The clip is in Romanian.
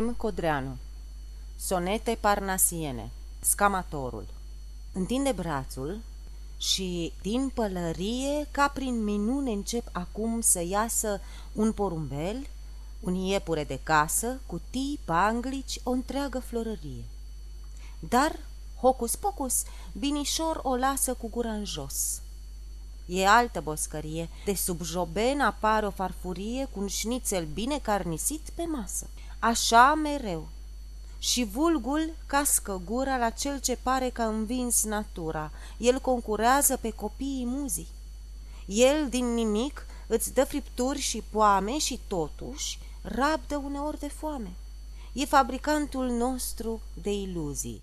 M. Codreanu Sonete parnasiene Scamatorul Întinde brațul și din pălărie, ca prin minune încep acum să iasă un porumbel, un iepure de casă, cutii, panglici, o întreagă florărie. Dar, hocus pocus, binișor o lasă cu gura în jos. E altă boscărie, de sub joben apare o farfurie cu un șnițel bine carnisit pe masă. Așa mereu. Și vulgul cască gura la cel ce pare că a învins natura. El concurează pe copiii muzii. El din nimic îți dă fripturi și poame și totuși rabdă uneori de foame. E fabricantul nostru de iluzii.